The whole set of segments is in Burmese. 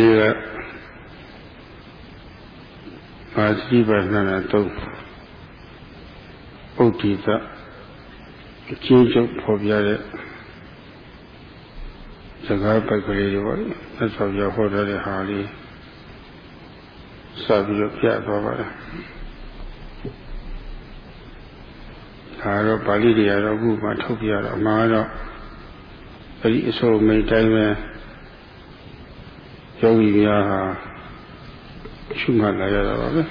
နေ့ကပါတိပါဏနာတုံးပုဒ္ဓိတအချင်းချုပ်ဖော်ပြတဲ့စကားပိုက်ကလေးတွေပေါ့သက်ဆောင်ပြဟောတဲ့ဟာလေးစပြီးတော့ပြသွားပါတယ်ဒါတော့ပါဠိတွေကတော့အခုမှထုတ်ပြတော့အမှားတော့အဲဒီအစိုးမိတ်တိုင်းပဲ ယောဂီများဟာရှုမှတ်လာရတာပါပဲ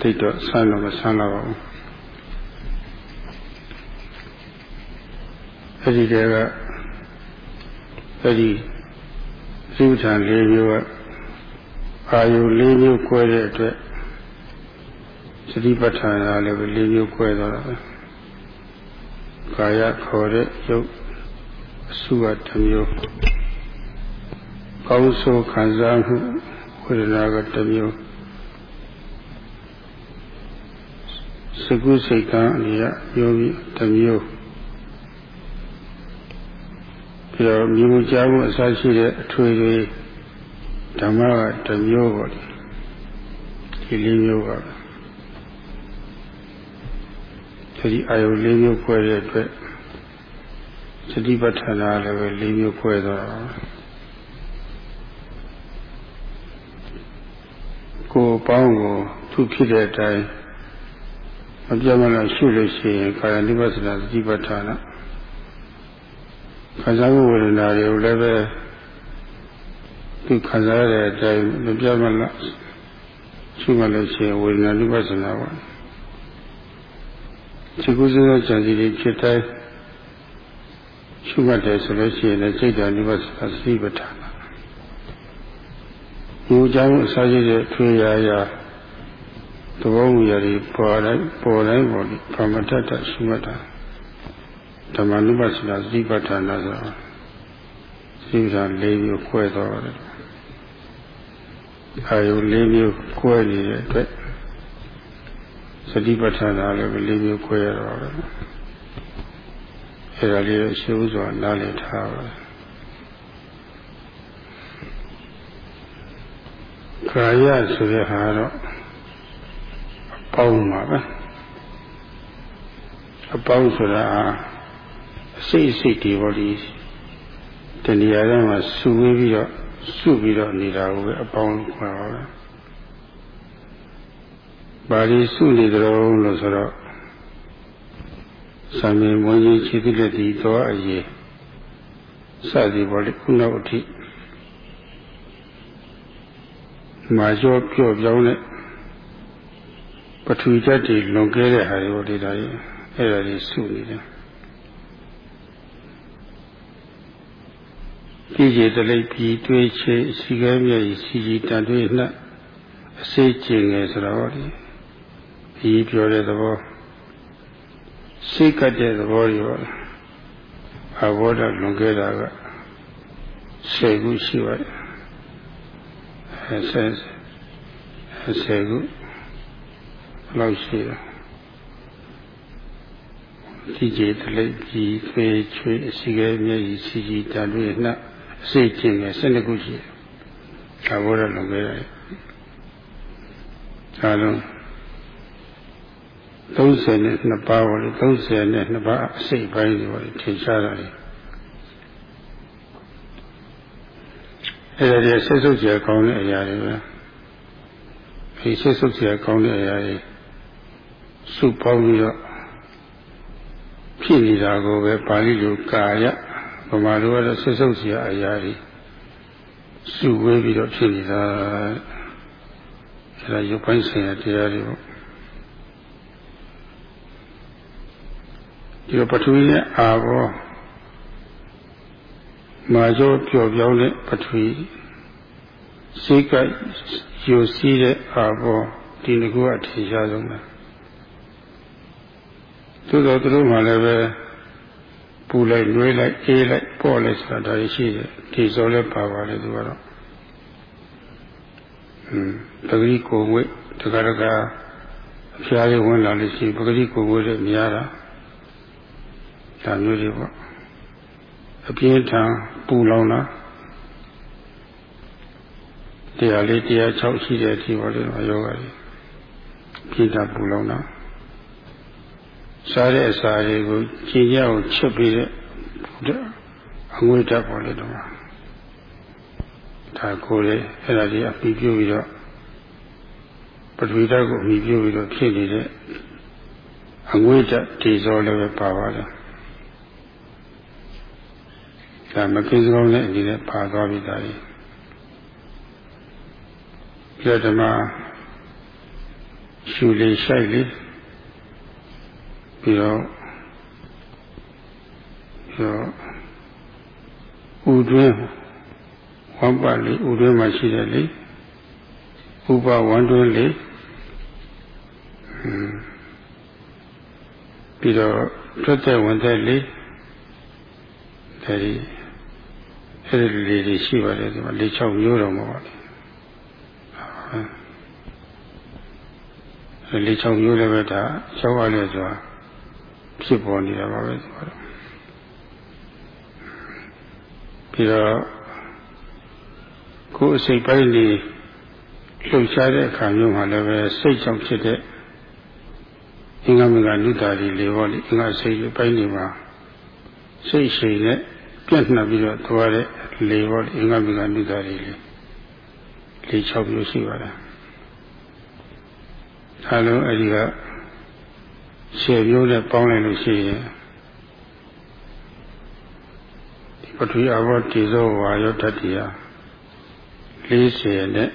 တိတ်တော့ဆန်းတော့မဆန်းတော့ပါဘူးအဲဒီတည်းကအဲဒီသုထံ၄မျိုးကအာယု၄မျိုး꿰တဲ့အတွက်စတိပဋ္ဌာန်ကလည်းပဲ၄မျိုး꿰သွားတာပဲကာယခေါ်တဲ့ရုပ် အစုကတစ်မျိုးကောင်းဆိုးခံစားမှုဝေဒနာကတစ်မျိုးစကုစိတ်ကအနိယမျိုးပြီးတစ်မျိုးပြီးတော့မြင်မှုကြားမှုအစရှိတဲ့အထွေတွေဓမ္မကတစ်မျိုးပေါ့ဒီလေးမျိုးပါဒီအာယုလေးမျိုးခွဲတဲ့အတွက် စတိပဋ္ဌာနာလည်းပဲလေးမျိုးခွဲသွားတာကိုယ်ပေါင်းကိုသူဖြစ်တဲ့အတိုင်းမပြတ်မလားရှုလို့ရှိရင်ကာယ ानु ပသနာစတိပဋ္ဌာနာခံစားမှုဝေဒနာတွေကိုလည်းပဲသူခံစားရတဲ့အတိုင်းမပြတ်မလားရှုမှလို့ရှိရင်ဝေဒနာ ानु ပသနာပါဒီကုသလကြံစီတွေဖြစ်တိုင်း ရှုမှတ်တယ်ဆိုလို့ရှိရင်လည်းစိတ်ဓာတ်နိဗ္ဗာန်သတိပဋ္ဌာန်ဒီကြောင့်အစာရတဲ့ထွေရာရာသဘောမူရာတွေပေါ်တိုင်းပေါ်တိုင်းပေါ်ဒီပမတ္တတရှုမှတ်တာဓမ္မနုပ္ပစနာသတိပဋ္ဌာန်ဆိုစိတ်ဓာတ်၄မျိုးခွဲသွားတယ်အာယု၄မျိုးခွဲနေတဲ့အတွက်စတိပဋ္ဌာန်လည်း၄မျိုးခွဲရတော့တယ် အဲဒါလေးရှင်းဥစွာနားလည်ထားပါကာယဆိုတဲ့ဟာတော့အပေါင်းပါပဲအပေါင်းဆိုတာအစိတ်အစိတ်ဒီဘောဒီတဏှာထဲမှာစုဝေးပြီးတော့စုပြီးတော့နေတာကိုပဲအပေါင်းခေါ်ပါပဲဘာလို့စုနေကြတော့လို့ဆိုတော့ ဆံမြင်မွေးကြီးခြေတိလက်ဒီသောအရေးစသည်ပေါ်လေခုနောက်အထိမာကျော်ပြော့ပြောင်းတဲ့ပထဝီဓာတ်တွေလွန်ကဲတဲ့ဟာတွေပေါ်လေဒါကြီးအဲ့ဒါကြီးစုနေတယ်ကြည်ကြည်တလိပ်ပြီးတွေးချေစီကဲမြည်စီကြီးတန်တွေးနှက်အစိတ်ကျင်ငယ်ဆိုတော့ဒီဒီပြောတဲ့သဘော စိတ်ကတဲ့သဘောတွေပေါ့အဘောဓလွန်ခဲ့တာက10ခုရှိပါတယ်အဲဆယ်ဆယ်ခုလောက်ရှိတယ်ဒီကျေတလိပ်ကြီးဖေးချွေးအစီကဲမျက်ရည်စီကြီးတန်တွေနှက်အစိတ်ချင်းငယ်12ခုရှိတယ်အဘောဓလွန်ခဲ့တယ်ဒါလုံး 32ပါးပေါ့လေ32ပါးအစိတ်ပိုင်းတွေပေါ့လေထင်ရှားတာလေအဲ့ဒါတွေဆက်စုပ်ကြကောင်းတဲ့အရာတွေပဲဒီဆက်စုပ်ကြကောင်းတဲ့အရာတွေစုပေါင်းပြီးတော့ဖြစ်နေတာကိုပဲပါဠိလိုကာယဗမာလိုကတော့ဆက်စုပ်ကြအရာတွေစုဝေးပြီးတော့ဖြစ်နေတာအဲ့ဒါရုပ်ပိုင်းဆိုင်ရာတရားတွေပေါ့ ဒီတော့ပထဝီရဲ့အာဘောမာကျော်ပျော်ပြောင်းတဲ့ပထဝီစိတ်ကယူစီးတဲ့အာဘောဒီငကူအထင်ရှားဆုံးပဲသို့တော်သူတို့မှလည်းပဲပူလိုက်လွေးလိုက်အေးလိုက်ပေါ့လိုက်ဆိုတာဒါရှိတယ်ဒီစောလည်းပါပါလေသူကတော့อืมပဂရိကိုဝိတက္ကရကအဖျားလေးဝင်လာလို့ရှိရင်ပဂရိကိုဝိတဲ့များတာ ဒါမျိုးတွေပေါ့အအပြင်းထန်ပူလောင်တာတရားလေးတရား6ရှိတဲ့အထိပါလေယောဂကြီးပြင်းထန်ပူလောင်တာစားတဲ့အစာတွေကိုကြည်ရအောင်ချက်ပြီးတဲ့အငွေ့တက်ပေါ်လေတော့ဒါကိုလေအဲ့ဒါကြီးအပြီးပြုပြီးတော့ပထဝီဓာတ်ကိုအပြီးပြုပြီးတော့ဖြစ်နေတဲ့အငွေ့တက်ဒီစောလည်းပဲပါပါတယ် ဒါမကင်းစကောင်းတဲ့အနေနဲ့ပါသွားပြီသားကြီးပြဓမ္မရှူလေးရှိုက်လေးပြီးတော့ပြီးတော့ဥတွင်းဝမ်းပါလေးဥတွင်းမှာရှိတယ်လေဥပဝမ်းတွင်းလေးပြီးတော့ထွက်တဲ့ဝင်တဲ့လေးအဲဒီ အဲ့ဒီလေးတွေရှိပါတယ်ဒီမှာ၄၆မျိုးတော်မှာပါလေအဲ၄၆မျိုးလည်းပဲဒါရောက်ရလဲဆိုတာဖြစ်ပေါ်နေတာပါပဲဆိုတော့ပြီးတော့ကိုယ်အစိတ်ပိုင်းလေးလှုပ်ရှားတဲ့အခါမျိုးမှာလည်းပဲစိတ်ကြောင့်ဖြစ်တဲ့အင်္ဂမကနုတာတွေလေဟောလေအင်္ဂစိတ်ပိုင်းတွေမှာစိတ်ရှိနဲ့ပြန့်နှံ့ပြီးတော့သွားတဲ့ လေဟောလေအင်္ဂမကနုတာတွေလေလေ၆မျိုးရှိပါတယ်အဲလိုအဲဒီကဆယ်မျိုးနဲ့ပေါင်းလိုက်လို့ရှိရင်ဒီပထဝီအဘောတိဇောဝါယောတတ္တိယ40နဲ့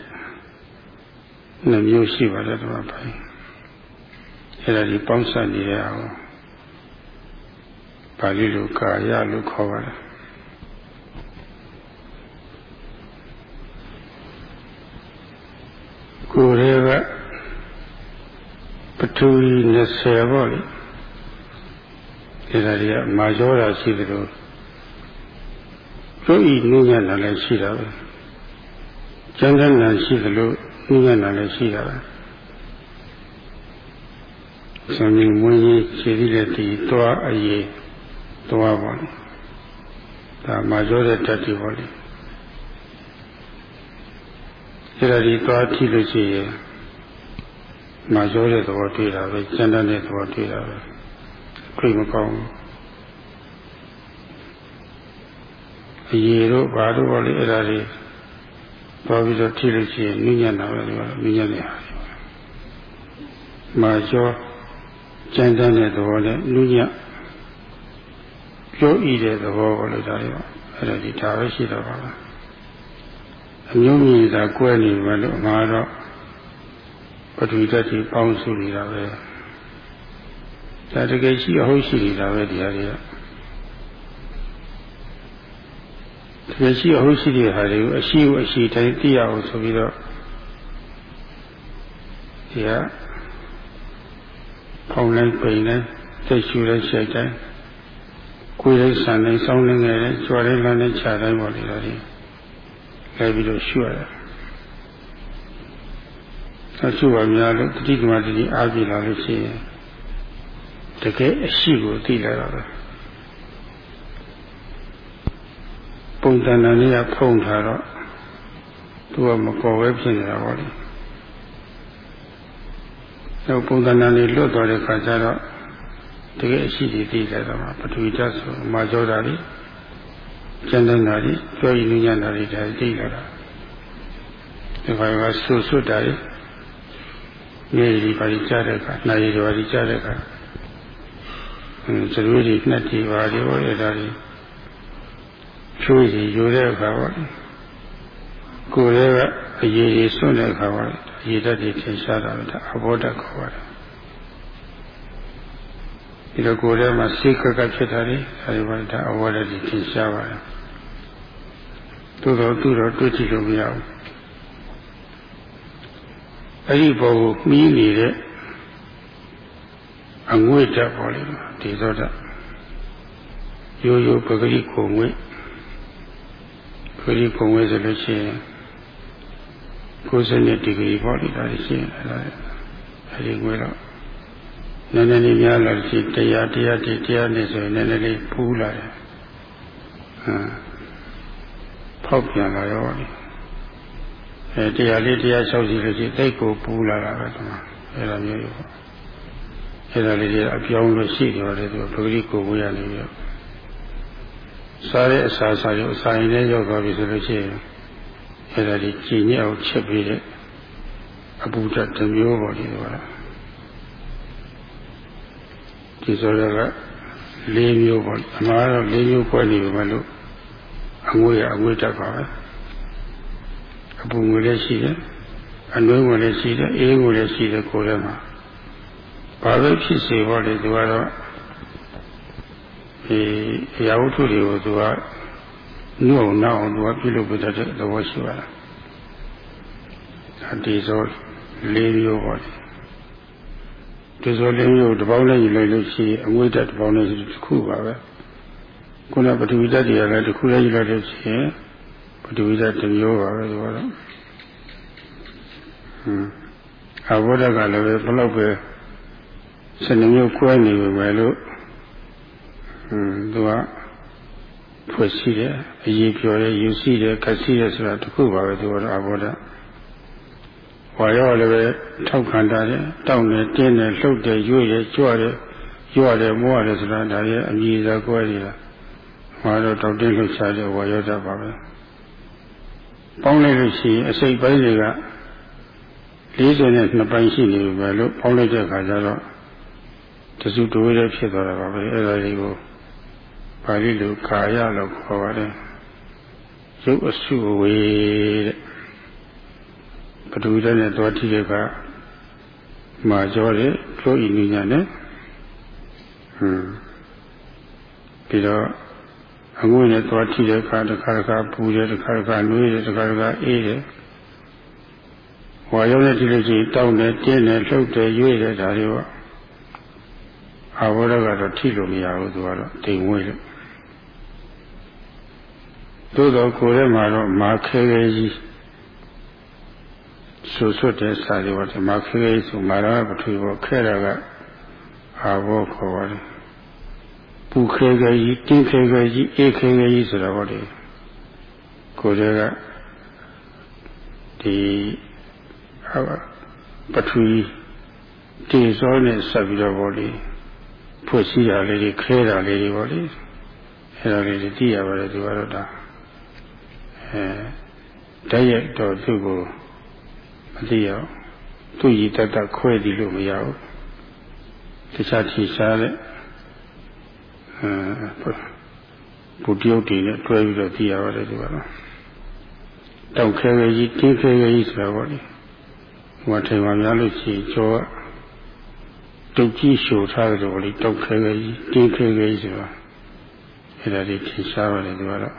နှစ်မျိုးရှိပါတယ်ဒီမှာပိုင်းအဲ့ဒါဒီပေါင်းစပ်နေတဲ့အောင်ပါဠိလိုကာယလို့ခေါ်ပါတယ်ကိုယ်ရဲ့က ပထဝီ20ပေါ့လေဒီဒါတွေကမာရောတာရှိတယ်လို့တို့ဤနုညံ့တာလည်းရှိတာပဲကျန်တဲ့နာရှိတယ်လို့နုညံ့တာလည်းရှိတာပဲဆံမြင်မွေးကြီးခြေသီးတဲ့ဒီသွားအရေးသွားပါလေဒါမာရောတဲ့တတ်တီပေါ့လေဒီဒါဒီသွားကြည့်လို့ရှိရင် မာရောတဲ့သဘောတွေ့တာပဲကျန်တဲ့သဘောတွေ့တာပဲခွေမကောင်းဘူးအရေတို့ဘာတို့ဘောလေအဲ့ဒါတွေပေါ်ပြီးတော့ထိလို့ရှိရင်နုညံ့တာပဲဒီမှာနုညံ့နေတာမာရောကျန်တဲ့သဘောနဲ့နုညံ့ပြောဤတဲ့သဘောကိုလည်းဒါတွေအဲ့ဒါဒီဒါပဲရှိတော့ပါလားအမျိုးမြည်သာကွဲနေမှလို့ငါတော့ ပထဝီဓာတ်ကြီးပေါင်းစုနေတာပဲဒါတကယ်ရှိအဟုတ်ရှိနေတာပဲဒီဟာတွေကတကယ်ရှိအဟုတ်ရှိတဲ့ဟာတွေကိုအရှိကိုအရှိတိုင်းသိရအောင်ဆိုပြီးတော့ဒီဟာဖောင်းလိုက်ပိန်လိုက်သိရှူလိုက်ရှိုက်တိုင်းကိုယ်လိုက်ဆန်လိုက်စောင်းနေငယ်လိုက်ကြွားလိုက်လမ်းလိုက်ခြားတိုင်းပေါ်လေဒါတွေလဲပြီးတော့ရှူရတယ် ဆက်စုပါများလို့တတိကမတတိအားပြလာလို့ရှိရင်တကယ်အရှိကိုသိလာတာပဲပုံတန်တန်လေးကဖုံထားတော့သူကမပေါ်ပဲဖြစ်နေတာပေါ့လေနောက်ပုံတန်တန်လေးလွတ်သွားတဲ့ခါကျတော့တကယ်အရှိကြီးသိလာတာမှာပထဝီဓာတ်ဆိုမာကြောတာလေးကျန်တဲ့နာလေးပြောရင်းညံ့တာလေးဒါသိလာတာဒီဘက်ကဆူဆွတ်တာလေး မြေကြီးပါကြီးကြားတဲ့အခါနှာရည်တွေပါကြီးကြားတဲ့အခါအင်းစရွေးကြီးနှက်ကြီးပါကြီးဟောရတာကြီးချိုးကြီးယူတဲ့အခါပေါ့ကိုယ်ရဲ့အရေးကြီးစွန့်တဲ့အခါပေါ့အရေးတတ်ကြီးထင်ရှားတာပဲဒါအဘောဓခေါ်ပါတယ်ဒီလိုကိုယ်ထဲမှာစိတ်ကကဖြစ်တာလေအဲဒီဘာဒါအဘောဓကြီးထင်ရှားပါတယ်သို့တော်သူတော်တွေ့ကြည့်လို့မရဘူး အဲ့ဒီဘောကိုမှီးနေတဲ့အငွေ့တက်ပေါ်လေဒီသောတရိုးရိုးပဂရိခုံငွေ့ပဂရိခုံငွေ့ဆိုလို့ရှိရင်90ဒီဂရီပေါ်လေဒါရှိရင်အဲ့ဒါအဲ့ဒီငွေတော့နည်းနည်းလေးများလာရှိတရားတရားတရားတရားနဲ့ဆိုရင်နည်းနည်းလေးဖူးလာတယ်ဖောက်ပြန်လာရော အဲတရားလေးတရားလျှောက်စီလို့ရှိတိတ်ကိုပူလာတာပဲဒီမှာအဲ့လိုမျိုးပေါ့အဲ့ဒါလေးတွေအပြောင်းလို့ရှိတယ်လေသူပဂရိကိုဝေးရနေပြီစားတဲ့အစာစားရုပ်အစာရင်လည်းရောက်သွားပြီဆိုလို့ရှိရင်အဲ့ဒါဒီကြည်ညက်အောင်ချက်ပြီးတဲ့အပူဓာတ်တစ်မျိုးပေါ့ဒီလိုကဒီဆိုရက၄မျိုးပေါ့အမှားတော့၄မျိုးဖွဲ့နေပြီမလို့အငွေးအငွေးတက်ပါပဲ အပူငွေလည်းရှိတယ်အနှွေးငွေလည်းရှိတယ်အေးငွေလည်းရှိတယ်ကိုယ်ထဲမှာဘာပဲဖြစ်စေပေါ့လေသူကတော့ဒီအရာဝတ္ထုတွေကိုသူကနှုတ်အောင်နောက်အောင်သူကပြုလုပ်ပေးတဲ့သဘောရှိပါလားဒီဆို၄မျိုးပေါ့လေဒီဆိုလေးမျိုးတစ်ပေါင်းနဲ့ယူလိုက်လို့ရှိရင်အငွေ့တက်တစ်ပေါင်းနဲ့တစ်ခုပါပဲခုနပထဝီဓာတ်တွေကလည်းတစ်ခုလည်းယူလိုက်လို့ရှိရင် ပထဝီဓာတ်တစ်မျိုးပါပဲဆိုတော့ဟွန်းအဘောဓကလည်းပဲဘလောက်ပဲစနေမျိုးကွဲနေပြီပဲလို့ဟွန်းသူကဖွဲ့ရှိတယ်အရေးပြောတယ်ယူရှိတယ်ကစီတယ်ဆိုတာတစ်ခုပါပဲသူကတော့အဘောဓဝါရောလည်းပဲထောက်ခံတာတယ်တောင်းတယ်တင်းတယ်လှုပ်တယ်ရွေ့တယ်ကြွတယ်ရွရတယ်မောရတယ်ဆိုတာဒါရဲ့အမြည်သာကွဲနေတာဟောတော့တောက်တင်းလှုပ်ရှားတဲ့ဝါရောတတ်ပါပဲ ပေါင်းလိုက်လို့ရှိရင်အစိတ်ပိုင်းတွေက40နဲ့2ပိုင်းရှိနေပြီပဲလို့ပေါင်းလိုက်တဲ့အခါကျတော့တစုတိုးရဲဖြစ်သွားတာပါပဲအဲ့ဒါလေးကိုပါဠိလိုကာယလို့ခေါ်ပါတယ်ရုပ်အစုဝေတဲ့ပထဝီဓာတ်နဲ့သွားထိတဲ့ကမာကြောတဲ့ flow ဤနည်းညာနဲ့ဟွန်းပြီးတော့ အငွေ့နဲ့သွားထိတဲ့အခါတစ်ခါတစ်ခါပူတယ်တစ်ခါတစ်ခါနှွေးတယ်တစ်ခါတစ်ခါအေးတယ်ဝါရုံနဲ့ထိလို့ရှိရင်တောင်းတယ်တင်းတယ်လှုပ်တယ်ရွေ့တယ်ဒါတွေပေါ့အဘောဓကတော့ထိလို့မရဘူးသူကတော့တိမ်ဝဲလို့သို့တော့ကိုယ်ထဲမှာတော့မာခဲခဲကြီးဆူဆွတ်တဲ့စာတွေပေါ့ဒီမှာခဲခဲဆိုမာရပထဝီပေါ့ခဲတာကအာဘောခေါ်ပါတယ် ပူခဲခဲကြီးတင်းခဲခဲကြီးအေးခဲခဲကြီးဆိုတော့ဟောဒီကိုယ်တွေကဒီပထဝီတေဇောနဲ့ဆက်ပြီးတော့ဗောလေဖွင့်ရှိတာလေးတွေခဲတာလေးတွေဗောလေအဲဒါလေးတွေသိရပါတယ်ဒီကတော့ဒါအဲတည့်ရတော့သူ့ကိုမသိရဘူးသူရည်တတ်တခွဲသည်လို့မရဘူးတခြားထီရှားတဲ့အဲ ဘုတ္တယုတ်တွေနဲ့တွဲပြီးတော့သိရပါတယ်ဒီကတော့တောက်ခဲခဲကြီးတင်းခဲခဲကြီးဆိုတာပေါ့လေဟိုထိုင်မှများလို့ရှိရင်ကျော်တုတ်ကြီးရှို့ထားတယ်လို့လေတောက်ခဲခဲကြီးတင်းခဲခဲကြီးဆိုတာအဲ့ဒါတွေထင်ရှားပါတယ်ဒီကတော့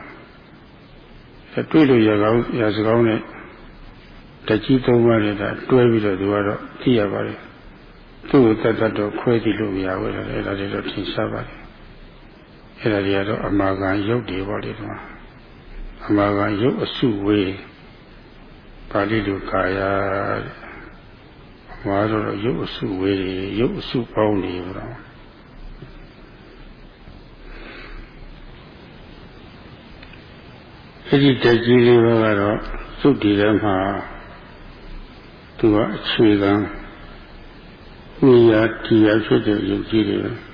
တွေ့လို့ရကောင်းရစကောင်းနဲ့တကြီးသုံးပါးနဲ့ဒါတွဲပြီးတော့သူကတော့သိရပါတယ်သူ့ကိုတတ်တတ်တော့ခွဲကြည့်လို့မရဘူးလေအဲ့ဒါတွေတော့ထင်ရှားပါတယ် အဲ့ဒါတွေကတော့အမာခံရုပ်တွေပေါ့လေဒီမှာအမာခံရုပ်အစုဝေးပါဠိလိုကာယမှာတော့ရုပ်အစုဝေးတွေရုပ်အစုပေါင်းတွေပေါ့အဲ့ဒီတကြီးလေးကတော့သုတ်တည်ထဲမှာသူကအခြေခံနေရာတရားဖြစ်တဲ့ယုတ်ကြီးတွေ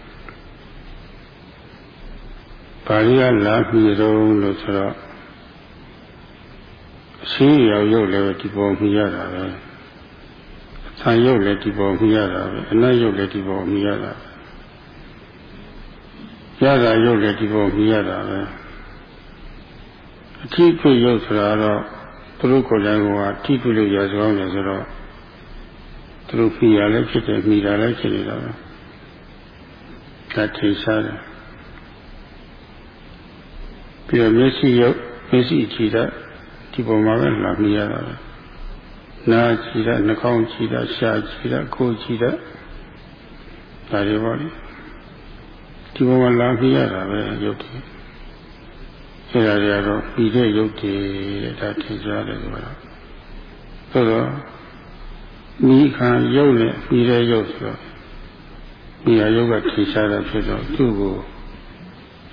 ပါဠိကလာပြီးတော့လို့ဆိုတော့အရှိရောက်ရုပ်လည်းဒီပေါ်မြင်ရတာပဲဆံရုပ်လည်းဒီပေါ်မြင်ရတာပဲအနတ်ရုပ်လည်းဒီပေါ်မြင်ရတာပဲရတာရုပ်လည်းဒီပေါ်မြင်ရတာပဲအထီးဖြစ်ရုပ်ဆိုတာတော့သူတို့ကိုယ်တိုင်ကထိတွေ့လို့ရစကောင်းတယ်ဆိုတော့သူတို့ဖြီရလည်းဖြစ်တယ်မိတာလည်းဖြစ်နေတာပဲဒါထိရှားတယ် ပြီးတော့မျက်စိရုပ်မျက်စိကြည့်တာဒီပုံမှာပဲလာမိရတာပဲနားကြည့်တာနှာခေါင်းကြည့်တာရှားကြည့်တာကိုယ်ကြည့်တာဒါတွေပေါ့လေဒီပုံမှာလာမိရတာပဲရုပ်တွေအဲဒါတွေကတော့ပြီးတဲ့ရုပ်တွေဒါထင်ရှားတယ်ဆိုတော့သို့တော့မိခံရုပ်နဲ့ပြီးတဲ့ရုပ်ဆိုတော့မိရရုပ်ကထင်ရှားတာဖြစ်တော့သူ့ကို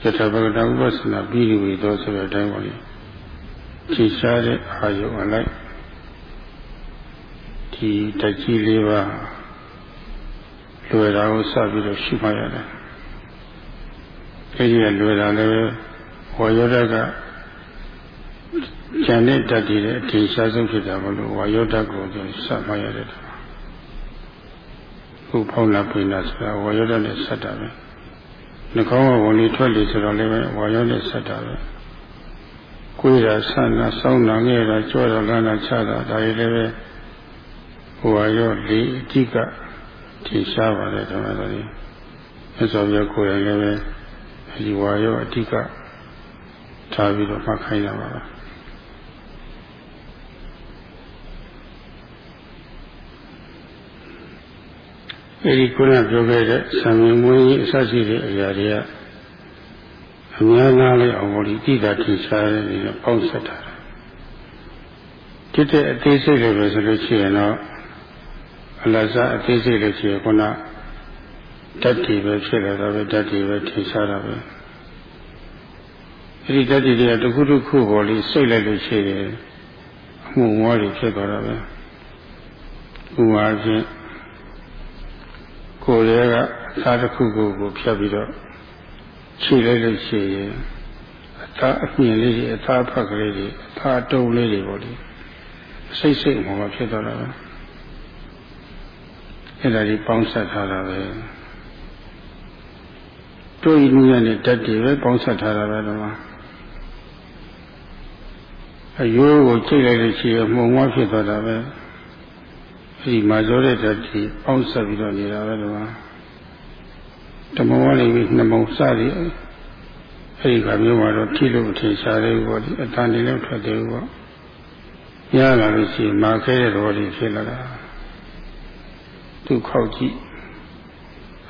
ယထာဘဂတဥပ္ပစနာပြီးလူဝေသောဆိုတဲ့အတိုင်းပါလေခြေရှားတဲ့အာယုံအလိုက်ဒီတကြီးလေးပါလွယ်တာကိုစပြီးတော့ရှုမှတ်ရတယ်အဲဒီကလွယ်တာလည်းဝါယောဓကဉာဏ်နဲ့တတ်တည်တဲ့အထင်ရှားဆုံးဖြစ်တာမလို့ဝါယောဓကိုစမှတ်ရတယ်ခုဖောင်းလာပိနာဆိုတာဝါယောဓနဲ့ဆက်တာပဲ နှကောင်းကဝင်လေထွက်လေဆိုတော့လည်းဝါယောနဲ့ဆက်တာပဲကိုယ်ရာဆန္ဒစောင်းနာငယ်တာကြွတော်လန်းတာချတာဒါတွေလည်းပဲဟိုဟာရောလေအတိကထင်ရှားပါတယ်ဓမ္မတော်ကြီးအစောပြကိုယ်ရင်လည်းပဲဒီဝါရောအတိကထားပြီးတော့မှတ်ခိုင်းရပါလား အဲဒီခုနပြောခဲ့တဲ့ဆံမြင်မွေးကြီးအစရှိတဲ့အရာတွေကအများသားလေးအောင်လို့တိတာထင်ရှားတဲ့နေနဲ့ပေါင်းဆက်တာတိတဲ့အသေးစိတ်တွေပဲဆိုလို့ရှိရင်တော့အလဇအသေးစိတ်လို့ရှိရင်ခုနတတ္တိပဲဖြစ်လာတာပဲတတ္တိပဲထင်ရှားတာပဲအဲဒီတတ္တိတွေကတစ်ခုတစ်ခုပေါ်လေးစိတ်လိုက်လို့ရှိရင်အမှုဝါးတွေဖြစ်သွားတာပဲဥပါချင်း ကိုယ်ရဲ့ကအသားတစ်ခုကိုကိုဖြတ်ပြီးတော့ခြေလိုက်လို့ရှိရင်အသားအမြင်လေးတွေအသားဖက်ကလေးတွေအသားတုံးလေးတွေပေါ့လေစိတ်စိတ်မှမဖြစ်တော့တာပဲအဲ့ဒါကြီးပေါင်းဆက်ထားတာပဲတို့ဤနည်းနဲ့တက်တည်ပဲပေါင်းဆက်ထားတာပဲတော့အယိုးကိုချိန်လိုက်လို့ရှိရင်မှုံမဖြစ်သွားတာပဲ ဒီမှာကြောတဲ့တက်တည်ပေါင်းဆက်ပြီးတော့နေတာပဲတော့ဓမ္မဝါလိပြီးနှမုံစသည်အဲ့ဒီကမျိုးမှာတော့ထိလို့ထင်ရှားသေးဘူးပေါ့ဒီအတန်နေလို့ထွက်သေးဘူးပေါ့ရလာလို့ရှိရင်မာခဲတဲ့တော်လေးဖြစ်လာတာသူခောက်ကြည့်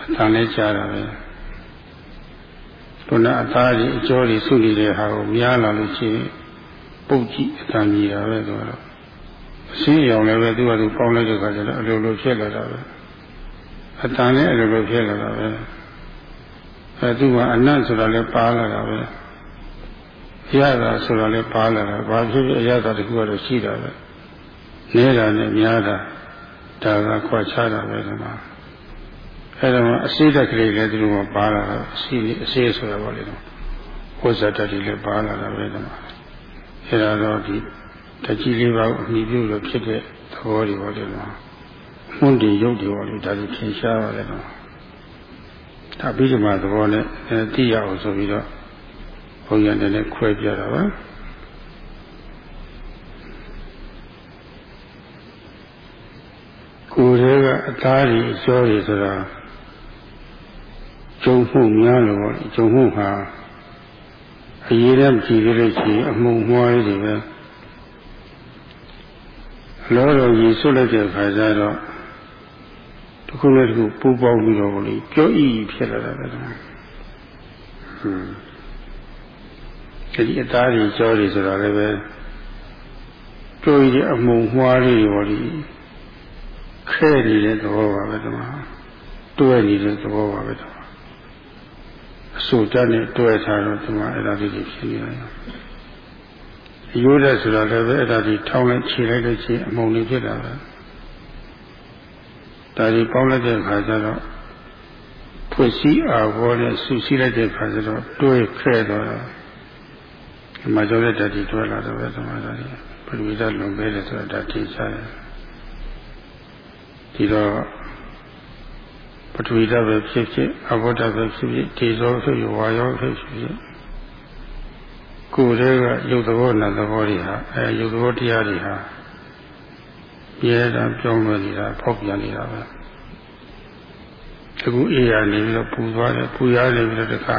အတန်လည်းကြားတာပဲခုနအသားကြီးအကျော်ကြီးဆုနေတဲ့ဟာကိုများလာလို့ရှိရင်ပုတ်ကြည့်အတန်ကြီးတာပဲဆိုတော့ အစင်းရောင်လည်းပဲသူကသူပေါင်းလိုက်တဲ့အခါကျတော့အလိုလိုဖြစ်လာတာပဲအတန်လည်းအလိုလိုဖြစ်လာတာပဲအဲသူကအနတ်ဆိုတာလည်းပါလာတာပဲရတာဆိုတာလည်းပါလာတာဘာဖြစ်ဖြစ်အရသာတခုကတော့ရှိတာပဲနေတာနဲ့များတာဒါကခွာချတာပဲဒီမှာအဲဒါမှအစိတက်ကလေးလည်းသူတို့ကပါလာတာအစိအစိဆိုတာပေါ့လေတော့ဝဇ္ဇတတိလည်းပါလာတာပဲဒီမှာအဲဒါတော့ဒီ တကြီးလေးပါအမိပြုလို့ဖြစ်တဲ့သဘောတွေပေါ့လေတော့မှုန်ဒီရုပ်တွေပေါ့လေဒါကြီးထင်ရှားပါတယ်တော့ဒါပြီးဒီမှာသဘောနဲ့သိရအောင်ဆိုပြီးတော့ဘုန်းကြီးလည်းခွဲပြတာပါကိုယ်ရဲ့ကအသားကြီးအကျော်ကြီးဆိုတာကျုံမှုများလို့ပေါ့ကျုံမှုဟာအရေးနဲ့ကြည့်ကြလို့ရှိရင်အမှုမွှားတွေပဲ လောတော်ကြီးဆွလိုက်တဲ့ခါကျတော့တစ်ခုနဲ့တစ်ခုပူပေါင်းပြီးတော့လေကြောဤဖြစ်လာတာပဲဟွန်းဒီအသားကြီးကြောတွေဆိုတာလည်းပဲတွေးရအမှုမွှားတွေပေါ့လေခဲနေတဲ့သဘောပါပဲဒီမှာတွဲနေတဲ့သဘောပါပဲဒီမှာအစိုးတတ်နဲ့တွဲထားတော့ဒီမှာအဲ့ဒါလေးဖြစ်နေတယ် ရိုးတဲ့ဆိုတာလည်းပဲအဲ့ဒါဒီထောင်းလိုက်ခြေလိုက်လို့ရှိရင်အမုံလေးဖြစ်တာပဲဒါဒီပေါင်းလိုက်တဲ့အခါကျတော့ဖွင့်စည်းအာဘောနဲ့ဆူဆီးလိုက်တဲ့အခါကျတော့တွဲခဲတော့ဒီမှာကြောတဲ့ဓာတ်ကြီးတွဲလာတော့ပဲဒီမှာဒါဒီပရိဝိဒလွန်ပေးတယ်ဆိုတာဓာတ်ကြီးစားတယ်ဒီတော့ပထဝီဓာတ်ပဲဖြစ်ဖြစ်အဘောဓာတ်ပဲဖြစ်ဖြစ်ဒီသောဖြစ်ဖြစ်ဝါယောဖြစ်ဖြစ် ကိုယ်တည်းကရုပ်သဘောနာသဘောတွေဟာအဲရုပ်သဘောတရားတွေဟာပြဲတာပြောင်းလဲနေတာဖောက်ပြန်နေတာပဲအခုအေးရနေပြီးတော့ပူသွားတယ်ပူရနေပြီးတော့တခါ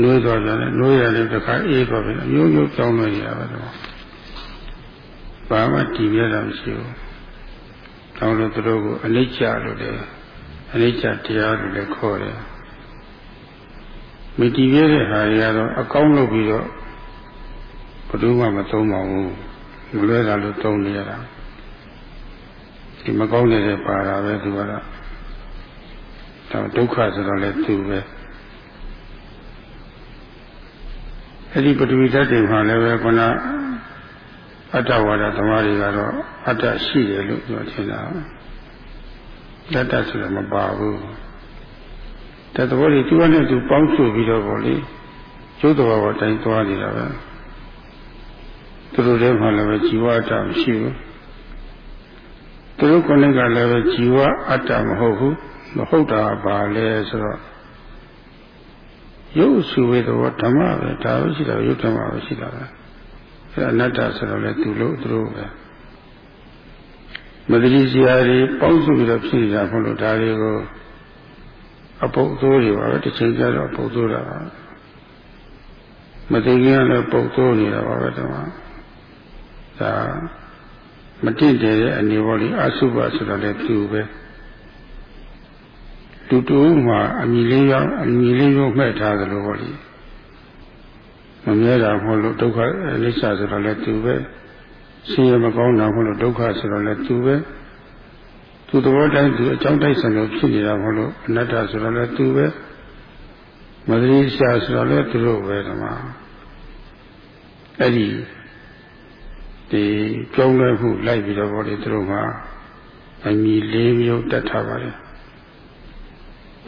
နှွေးသွားပြန်တယ်နှွေးရနေတခါအေးသွားပြန်အမျိုးမျိုးပြောင်းလဲနေတာပဲတော့ဘာမှတည်ပြတာမရှိဘူးတောင်းလို့သူတို့ကိုအနိစ္စလို့လည်းအနိစ္စတရားလို့လည်းခေါ်တယ် မတည်ပြတဲ့ဟာတွေကတော့အကောင်းလုပ်ပြီးတော့ဘယ်သူမှမသုံးပါဘူးမလွဲတာလို့သုံးနေရတာဒီမကောင်းတဲ့ပါတာပဲသူကတော့ဒါဒုက္ခဆိုတော့လည်းသူပဲအဲ့ဒီပထဝီဓာတ်တွေမှာလည်းပဲခုနအတ္တဝါဒသမားတွေကတော့အတ္တရှိတယ်လို့ပြောချင်တာတတ္တဆိုတော့မပါဘူး တသဘောတွေသူကနဲ့သူပေါင်းစုပြီးတော့ဗောလေကျုပ်တော်ဘောတိုင်းသွားနေတာပဲသူတို့ထဲမှာလည်းပဲជីវအတ္တမရှိဘူးသူတို့ကိုယ်နဲ့ကလည်းပဲជីវအတ္တမဟုတ်ဘူးမဟုတ်တာပါလဲဆိုတော့ရုပ်စုဝေသဘောဓမ္မပဲဒါပဲရှိတာရုပ်ဓမ္မပဲရှိတာပဲအဲအနတ္တဆိုတော့လေသူလို့သူတို့ပဲမတိစရာတွေပေါင်းစုပြီးတော့ဖြစ်နေတာမဟုတ်လို့ဒါတွေကို အပုပ်သိုးတွေပါပဲတစ်ချိန်ကျတော့ပုပ်သိုးတာပါမသိခင်ကလည်းပုပ်သိုးနေတာပါပဲဓမ္မဒါမတင့်တယ်တဲ့အနေပေါ်လေးအဆုဘဆိုတာလည်းသူပဲတူတူမှာအမိလေးရောအမိလေးရောမှဲ့ထားသလိုပေါ့လေမမြဲတာမဟုတ်လို့ဒုက္ခအနိစ္စဆိုတော့လည်းသူပဲဆင်းရဲမကောင်းတာမဟုတ်လို့ဒုက္ခဆိုတော့လည်းသူပဲ သူသဘောတိုင်းသူအကြောင်းတိုက်ဆိုင်လို့ဖြစ်နေတာမဟုတ်လို့အနတ္တဆိုတော့လည်းသူပဲမသတိရှာဆိုတော့လည်းသူတို့ပဲဓမ္မအဲ့ဒီဒီကြောင်းလဲမှုလိုက်ပြီးတော့ဗောလေသူတို့မှာအမိလေးမျိုးတတ်ထားပါတယ်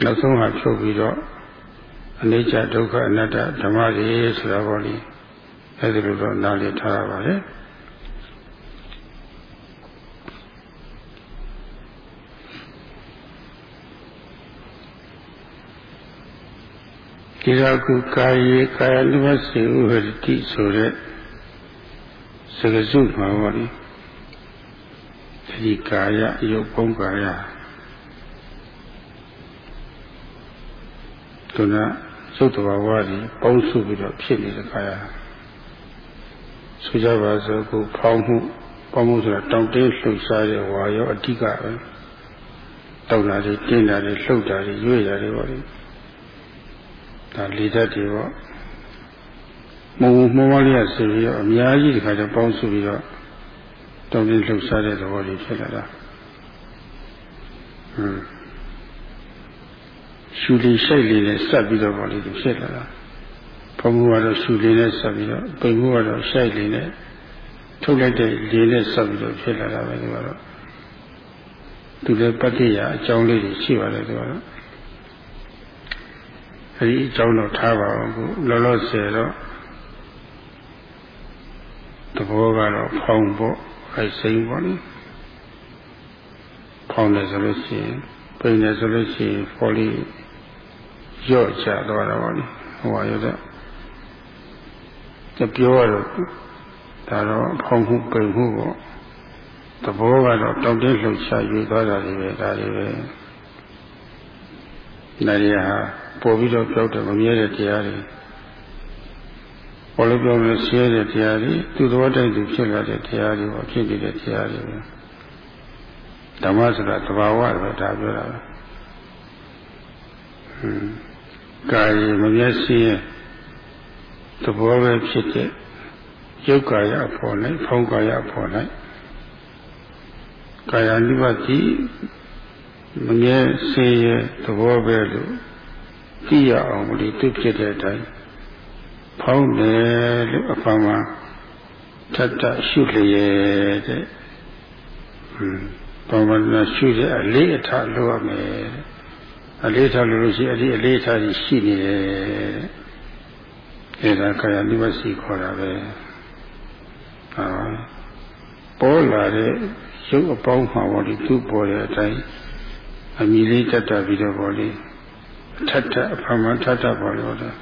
နောက်ဆုံးဟာဖြုတ်ပြီးတော့အနိစ္စဒုက္ခအနတ္တဓမ္မတွေဆိုတာပေါ့လေအဲဒီလိုတော့နားလည်ထားရပါလေ ဒီတော့ခုကာယေကာယ ानु စေဥဟတိဆိုတဲ့စကားစုမှာပေါ့လေဒီကာယရုပ်ပုံကာယသူကသုတ်တော်ဝါဒီပေါင်းစုပြီးတော့ဖြစ်နေတဲ့ခါရဆိုကြပါစို့ကိုဖောင်းမှုပေါင်းမှုဆိုတာတောင့်တင်းလှုပ်ရှားတဲ့ဝါရောအဓိကပဲတောက်တာတွေတင်းတာတွေလှုပ်တာတွေရွေ့တာတွေပေါ့လေ ဒါလေတတ်တွေပေါ့မုံမောမလေးရဆိုပြီးတော့အများကြီးဒီခါကျပေါင်းစုပြီးတော့တောင့်တင်းလှုပ်ရှားတဲ့သဘောတွေဖြစ်လာတာဟွန်းရှူလီရှိုက်လေးနဲ့ဆက်ပြီးတော့ဗောလေသူဖြစ်လာတာဘုံမှုကတော့ရှူလေးနဲ့ဆက်ပြီးတော့ပိန်မှုကတော့ရှိုက်လေးနဲ့ထုတ်လိုက်တဲ့လေးနဲ့ဆက်ပြီးတော့ဖြစ်လာတာပဲဒီကတော့သူလည်းပဋိယာအကြောင်းလေးတွေရှိပါတယ်ဒီကတော့ အဲဒီအကြောင်းတော့ထားပါအောင်ခုလောလောဆယ်တော့သဘောကတော့ဖောင်းဖို့အဲစိမ့်ပေါ့လေဖောင်းတယ်ဆိုလို့ရှိရင်ပိန်တယ်ဆိုလို့ရှိရင်ဖော်လေးကြော့ချသွားတာပါလေဟိုဟာရတဲ့ပြောရတော့ဒါတော့ဖောင်းမှုပိန်မှုပေါ့သဘောကတော့တောင့်တင်းလှုပ်ရှားယူသွားတာတွေပဲဒါတွေပဲဒါတွေဟာ ပို့ပြီးတော့ပြောတယ်မမြဲတဲ့တရားတွေဘောလို့ပြောလို့ရှင်းတဲ့တရားတွေသူ့သဘောတိုက်သူဖြစ်လာတဲ့တရားတွေပေါ့ဖြစ်နေတဲ့တရားတွေပဲဓမ္မဆိုတာသဘာဝပဲဒါပြောတာပဲဟွန်းကာယမမျက်စိရဲ့သဘောပဲဖြစ်တဲ့ရုပ်ကာယအဖို့၌ဖုံးကာယအဖို့၌ကာယ ानु ဘတိမမျက်စိရဲ့သဘောပဲလို့ သိရအောင်လို့သူဖြစ်တဲ့အတိုင်းဖောင်းတယ်လို့အဖမ်းမှာထပ်တရှုလျက်တဲ့ဟွန်းဘာမှမရှုတဲ့အလေးအထားလုပ်ရမယ်အလေးထားလို့ရှိရင်အဲ့ဒီအလေးထားကြီးရှိနေတယ်အဲဒါကာယ ानु ဘစီခေါ်တာပဲဟာပေါ်လာတဲ့ရုပ်အပေါင်းမှာပေါ့ဒီသူ့ပေါ်တဲ့အတိုင်းအမိလေးတက်တာပြီးတော့ပေါ့လေအ ထက်ထအဖမထထပေါ်လို့တော့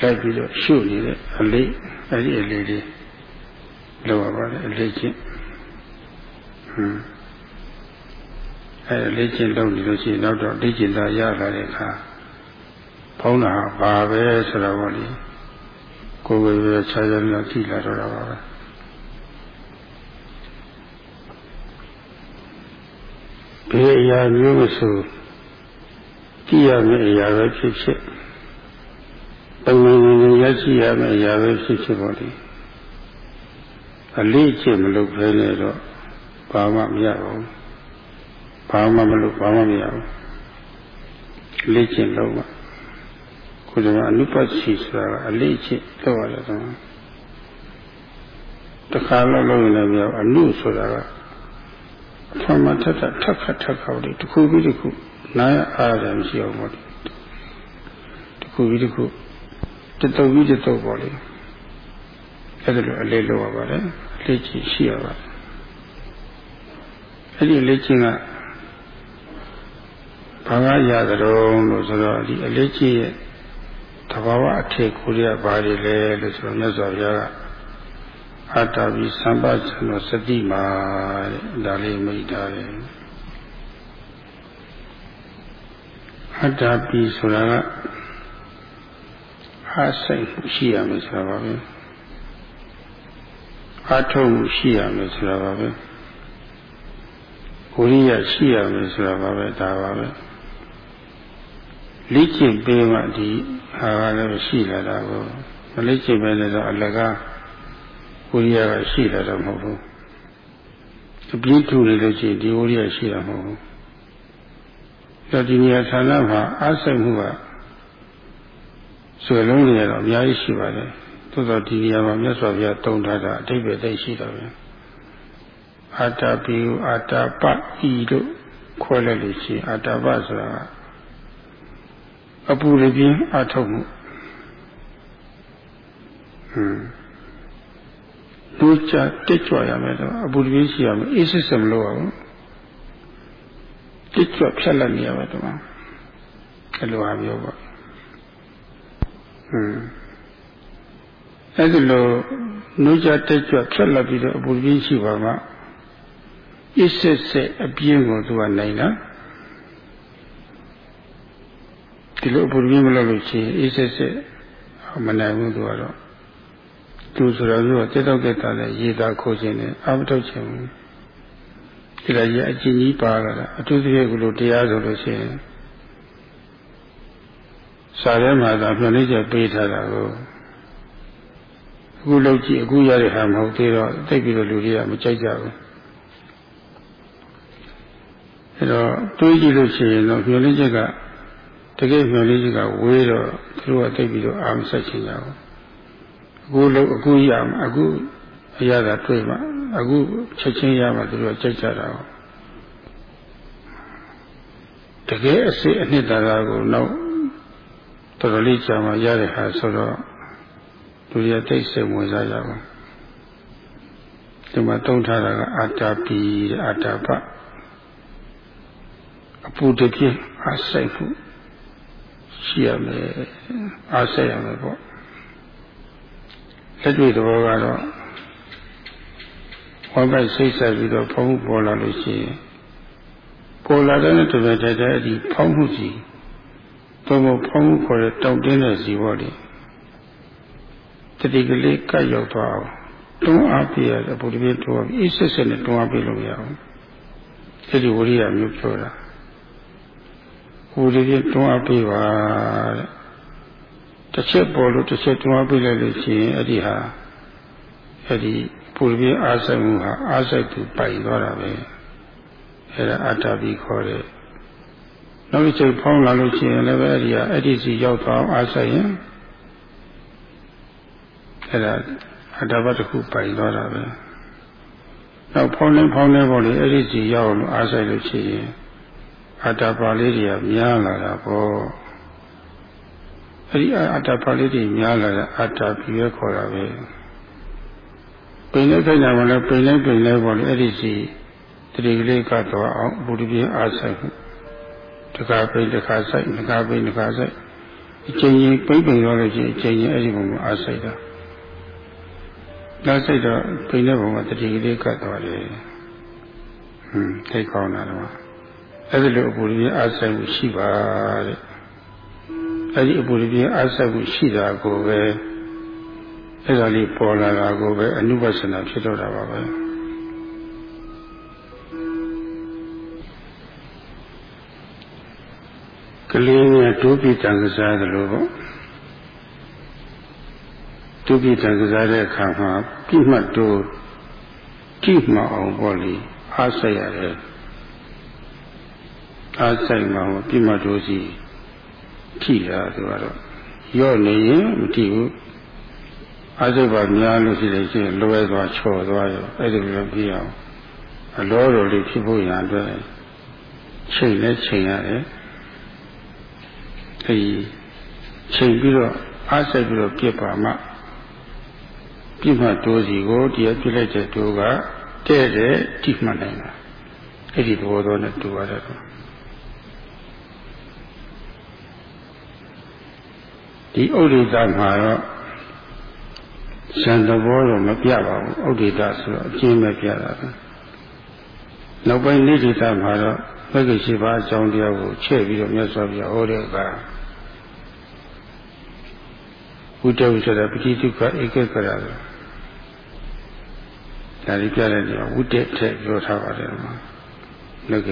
လိုက်ပြီးတော့ရှုနေတဲ့အလေးအဲ့ဒီအလေးလေးလောက်ပါပါလေအလေးချင်းဟွန်းအဲလေ့ကျင့်လုပ်နေလို့ရှိရင်နောက်တော့လေ့ကျင့်တာရလာတဲ့အခါဖောင်းတာဘာပဲဆိုတော့ဗောလေကိုယ်ပဲခြားခြားများကြည့်လာတော့တာပါပဲဘယ်အရာမျိုးမဆို ကြည့်ရမယ့်အရာပဲဖြစ်ဖြစ်ပုံမှန်ဝင်ရရှိရမယ့်အရာပဲဖြစ်ဖြစ်ပါလေအလေးကျင့်မလုပ်ဘဲနဲ့တော့ဘာမှမရပါဘူးဘာမှမလုပ်ဘာမှမရဘူးလေ့ကျင့်လို့ကိုယ်ကအနုပ္ပစီဆိုတာကအလေးချစ်တော့ရတယ်တော့တခါလောက်လို့လည်းပြောအနုဆိုတာကအထမထထထခထခလေးတစ်ခုပြီးတစ်ခု နားရအားရမရှိအောင်ပေါ့တစ်ခုပြီးတစ်ခုတတုပ်ပြီးတတုပ်ပေါ့လေအဲ့ဒါလိုအလေးလောက်ရပါတယ်အလေးချစ်ရှိရပါတယ်အဲ့ဒီအလေးချင်းကဘာကရသတုံးလို့ဆိုတော့ဒီအလေးချင်းရဲ့သဘာဝအထည်ကိုရဘာတွေလဲလို့ဆိုတော့မြတ်စွာဘုရားကအတ္တဘိသံပါစံတော်စတိမာတဲ့ဒါလေးမိတ်ထားတယ် အတ္တဘိဆိုတာကအားစိတ်ရှိရမယ်ဆိုတာပါပဲအားထုတ်မှုရှိရမယ်ဆိုတာပါပဲကိုရိယရှိရမယ်ဆိုတာပါပဲဒါပါပဲလိကျင့်ပေးမှဒီဟာကလည်းရှိလာတာကိုမလိကျင့်ပဲလည်းတော့အလကားကိုရိယကရှိလာတော့မဟုတ်ဘူးအပြင်းထူနေလို့ရှိရင်ဒီကိုရိယရှိတာမဟုတ်ဘူး ဒါဒီနေရာဌာနမှာအားစိတ်မှုကဆွေလုံးတွေတော့အများကြီးရှိပါတယ်သို့တော့ဒီနေရာမှာမြတ်စွာဘုရားတုံးထားတာအတိတ်ပဲသိရှိတာပဲအာတာပိအာတာပဤတို့ခွဲလိုက်လို့ရှိရင်အာတာပဆိုတာအပူရပြင်းအထုတ်မှုဟွန်းဒုချတက်ကြွရမယ်တော့အပူရပြင်းရှိရမယ်အေးစစ်စမလို့အောင် တက်ကြွဖြတ်လိုက်နေရမယ်တော့အဲ့လိုဟာမျိုးပေါ့ဟွန်းအဲ့ဒီလိုနှုတ်ချတက်ကြွဖြတ်လိုက်ပြီးတော့အပူရပြင်းရှိပါမှအစ်စစ်စစ်အပြင်းကိုသူကနိုင်တာဒီလိုအပူပြင်းမလုပ်လို့ရှိရင်အစ်စစ်စစ်မနိုင်ဘူးသူကတော့သူဆိုတော့သူကတက်တော့တက်တာလည်းရေသာခိုးခြင်းနဲ့အမထုတ်ခြင်းဘူး ဒီလိုကြီးအကျဉ်းကြီးပါလာတာအထူးသဖြင့်ကလို့တရားဆိုလို့ရှိရင်စာထဲမှာသာမျှလေးချက်ပေးထားတာကိုအခုလောက်ကြည့်အခုရတဲ့ဟာမဟုတ်သေးတော့သိပြီးတော့လူတွေကမကြိုက်ကြဘူးအဲတော့တွေးကြည့်လို့ရှိရင်တော့မျှလေးချက်ကတကယ်မျှလေးချက်ကဝေးတော့သူတို့ကသိပြီးတော့အာမဆက်ချင်ကြဘူးအခုလို့အခုရမှာအခုအရသာတွေ့မှာ အခုချက်ချင်းရမှာသူတို့ကကြိုက်ကြတာတကယ်အစစ်အနှစ်သာရကိုနောက်တော်တော်လေးကြာမှရတဲ့ဟာဆိုတော့သူရတိတ်စိတ်ဝင်စားကြပါဒီမှာတုံးထားတာကအတ္တပိတဲ့အတ္တပအပူတပြင်းအားစိတ်မှုရှိရမယ်အားစိတ်ရမယ်ပေါ့လက်တွေ့သဘောကတော့ ဝိုင်းပိုက်စိတ်ဆက်ပြီးတော့ဖုံးပေါ်လာလို့ရှိရင်ပေါ်လာတဲ့တပည့်တဲ့အဲ့ဒီဖုံးမှုစီတော့ဖုံးမှုခေါ်တဲ့တောင့်တင်းတဲ့စီပေါ့လေတတိကလေးကတ်ရောက်သွားအောင်တွန်းအားပေးရတဲ့ဘုရားပြတော်ပြီးအစ်ဆက်ဆက်နဲ့တွန်းအားပေးလို့ရအောင်အဲ့ဒီဝရိယမျိုးပြောတာကိုယ်လေးတွန်းအားပေးပါတဲ့တစ်ချက်ပေါ်လို့တစ်ချက်တွန်းအားပေးလိုက်လို့ရှိရင်အဲ့ဒီဟာအဲ့ဒီ ပူပြင်းအားဆိုင်မှုဟာအားဆိုင်သူပိုင်သွားတာပဲအဲ့ဒါအတ္တပြီးခေါ်တယ်နောက်တစ်ချိန်ဖောင်းလာလို့ရှိရင်လည်းပဲအဲ့ဒီဟာအဲ့ဒီစီရောက်သွားအားဆိုင်ရင်အဲ့ဒါအတ္တဘတ်တစ်ခုပိုင်သွားတာပဲနောက်ဖောင်းနေဖောင်းနေပေါ်လေအဲ့ဒီစီရောက်လို့အားဆိုင်လို့ရှိရင်အတ္တပါလေးတွေကများလာတာပေါ့အဲ့ဒီအတ္တပါလေးတွေများလာတာအတ္တပြီးရခေါ်တာပဲ ပိန်လိုက်ခိုင်းတာကလည်းပိန်လိုက်ပိန်လိုက်ပေါ့လေအဲ့ဒီစီတတိကလေးကတော့အောင်ဘုရားပြင်းအားဆိုင်မှုတခါပိန်တခါဆိုင်တခါပိန်တခါဆိုင်အချိန်ချင်းပိန်ပိန်တော့လို့ရှိရင်အချိန်ချင်းအဲ့ဒီပုံမှာအားဆိုင်တာနောက်စိတ်တော့ပိန်တဲ့ပုံမှာတတိကလေးကတ်သွားတယ်ဟွန်းသိကောင်းတာတော့အဲ့ဒီလိုအပူရင်းအားဆိုင်မှုရှိပါတဲ့အဲ့ဒီအပူရင်းအားဆိုင်မှုရှိတာကိုပဲ အဲ့ဒါလေးပေါ်လာတာကိုပဲအနုပသနာဖြစ်တော့တာပါပဲကလေးငယ်ဒုပိတံကစားသလိုပေါ့ဒုပိတံကစားတဲ့အခါမှာပြိမှတ်တို့ကြည့်မှအောင်ပေါ့လေအားဆက်ရတယ်အားဆိုင်မှာပြိမတ်တို့စီထိတာသူကတော့ရရော့နေရင်မထိဘူး အစိတ်ပါများလို့ရှိတယ်ရှိရင်လွယ်သွားချော်သွားရောအဲ့ဒီလိုပြအောင်အလောတော်လေးဖြစ်ဖို့ရအတွက်ချိန်နဲ့ချိန်ရတယ်အဲဒီချိန်ပြီးတော့အားစိတ်ပြီးတော့ပြစ်ပါမှပြစ်မှတိုးစီကိုတရားပြစ်လိုက်တဲ့တိုးကတဲ့တဲ့တိမှတ်နိုင်တာအဲ့ဒီသဘောတော်နဲ့တူရတယ်ဒီဥဒိတမှာတော့ ဇန်သဘောတော့မပြပါဘူးဥဒိတဆိုတော့အကျဉ်းပဲပြတာပဲနောက်ပိုင်းနိဒိတမှာတော့ဘဂိရှိပါအကြောင်းတရားကိုချဲ့ပြီးတော့မြတ်စွာဘုရားဟောတဲ့အခါဝိတဝိဆိုတာပတိတုခဧကကရာဆိုဒါလေးပြတဲ့နေရာဝိတက်ထည့်ပြောထားပါတယ်မှာလောက်က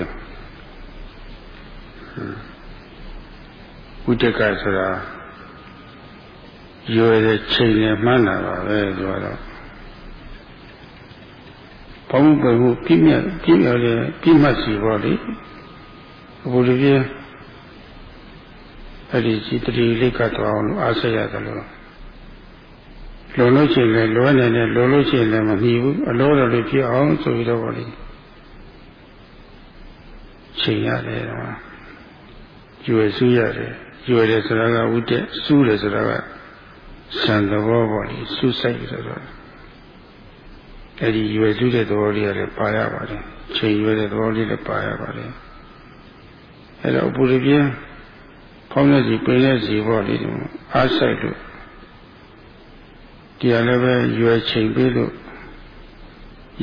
ဝိတက်ကဆိုတာ ရွယ်တဲ့ချိန်နဲ့မှန်းလာပါပဲဆိုတော့ဘောင်းပုံမှုပြည့်မြတ်ပြည့်မြတ်တဲ့ပြည့်မှတ်စီပေါ့လေအခုလိုပြအဲ့ဒီစီတတိလေးကတော့အောင်လို့အားဆက်ရတယ်လို့လုံလို့ရှိရင်လည်းလွယ်နေတယ်လုံလို့ရှိရင်လည်းမမီဘူးအလို့တော်လေးဖြစ်အောင်ဆိုပြီးတော့ပေါ့လေချိန်ရတယ်တော့ရွယ်စုရတယ်ရွယ်တယ်ဆိုတာကဝိတက်စူးတယ်ဆိုတာက ဆံသဘောပေါ့လေစူးစိုက်ဆိုတော့အဲ့ဒီရွယ်စုတဲ့သဘောလေးကလည်းပါရပါတယ်ချိန်ရွယ်တဲ့သဘောလေးလည်းပါရပါတယ်အဲ့တော့ပူရပြင်းဖောင်းတဲ့စီပိန်တဲ့စီပေါ့လေအားဆိုင်လို့တရားလည်းပဲရွယ်ချိန်ပြီးလို့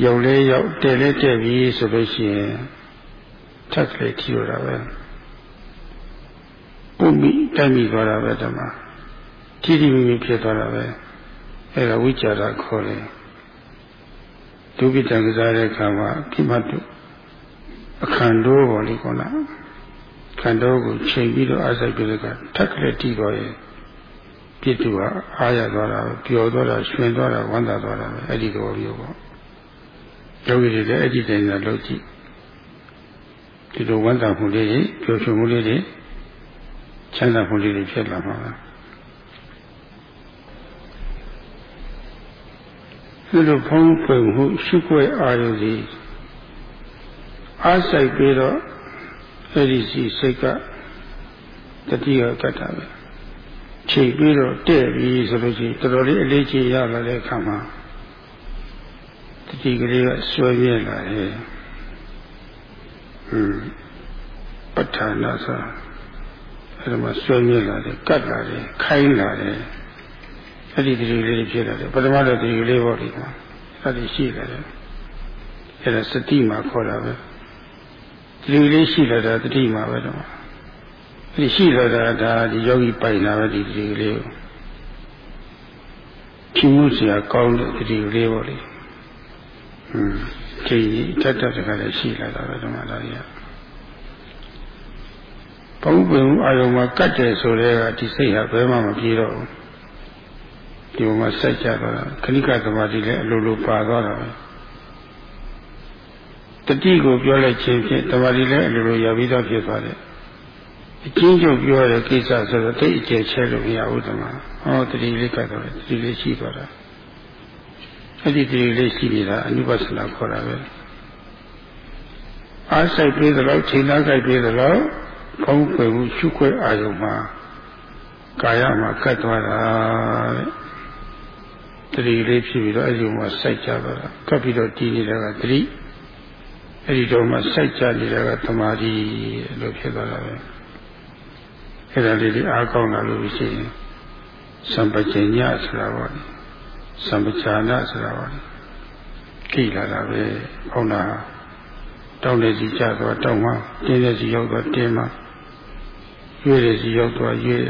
ရောက်လဲရောက်တယ်လဲတဲ့ပြီဆိုလို့ရှိရင်ထက်ကလေးထီရတာပဲပုံပြီးတိုက်မိသွားတာပဲဓမ္မ ထီထီမိမိဖြစ်သွားတာပဲအဲ့ဒါဝိจารခေါ်တယ်ဒုက္ခိတကစားတဲ့အခါမှာကိမတုအခန္ဓာပေါ်လေးကောလားခန္ဓာကိုချိန်ပြီးတော့အားစိုက်ပြီးတော့ထက်ကလေးတီးသွားရင်ပြစ်သူကအားရသွားတာပျော်သွားတာရွှင်သွားတာဝမ်းသာသွားတာပဲအဲ့ဒီတော့မျိုးပေါ့ယောဂီတွေလည်းအဲ့ဒီတိုင်းသာလုပ်ကြည့်ဒီလိုဝမ်းသာမှုလေးပျော်ရွှင်မှုလေးတွေချမ်းသာမှုလေးတွေဖြစ်လာမှာပါ ဒီလိုဖုံးဖွယ်မှုရှုွယ်အာရုံစီအားဆိုင်ပြီးတော့အဲ့ဒီစီစိတ်ကတတိယကတ္တာပဲချိန်ပြီးတော့တဲ့ပြီဆိုလို့ရှိရင်တော်တော်လေးအလေးချိန်ရလာတဲ့အခါမှာတတိကလေးကဆွဲပြဲလာတယ်ဟွန်းပဋ္ဌာနာဆိုအဲ့ဒါမှဆွဲပြဲလာတယ်ကတ်လာတယ်ခိုင်းလာတယ် အဲ့ဒီတတိကလေးဖြစ်လာတယ်ပထမတော့တတိကလေးပေါ့ဒီမှာအဲ့ဒီရှိလာတယ်အဲ့ဒါစတိမှာခေါ်တာပဲတတိကလေးရှိလာတာတတိမှာပဲတော့ဒီရှိလာတာဒါဒီယောဂီပိုင်လာပဲဒီတတိကလေးကိုချီးမှုစရာကောင်းတဲ့တတိကလေးပေါ့လေဟွန်းဒီထက်တက်တကလည်းရှိလာတာပဲဒီမှာဒါကြီးဘုံပင်အာယုံမှာကတ်တယ်ဆိုတဲ့ကဒီစိတ်ဟာဘယ်မှမပြေတော့ဘူး ဒီမှာစိုက်ကြတော့ခဏိကသမာဓိလည်းအလိုလိုပါသွားတာပဲတတိကိုပြောလိုက်ခြင်းဖြင့်သမာဓိလည်းအလိုလိုရပြီးတော့ဖြစ်သွားတယ်အချင်းချုပ်ပြောတဲ့ကိစ္စဆိုတော့တိတ်အကျယ်ချဲလို့မရဘူးတမဟောတတိလေးကတော့တတိလေးရှိသွားတာအဲ့ဒီတတိလေးရှိနေတာအနုပသနာခေါ်တာပဲအားဆိုင်ပြေးသလောက်ချိန်သားကြိုက်ပြေးသလောက်ဖုံးကွယ်မှုရှုခွဲအာယုံမှာကာယမှာကတ်သွားတာတဲ့ တတိလေးဖြစ်ပြီးတော့အဲ့ဒီမှာစိုက်ကြသွားတာကပ်ပြီးတော့တည်နေတာကတတိအဲ့ဒီတော့မှစိုက်ကြနေတာကသမာဓိလို့ဖြစ်သွားတာပဲအဲ့ဒါလေးတွေအားကောင်းလာလို့ရှိရင်စံပကျင်ညဆိုတာပေါ့စံပချာနာဆိုတာပေါ့ကြည့်လာတာပဲခေါင်းနာတောင်းတဲ့စီကြသွားတောင်းမှတင်းတဲ့စီရောက်သွားတင်းမှရွေးတဲ့စီရောက်သွားရွေး